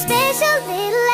special little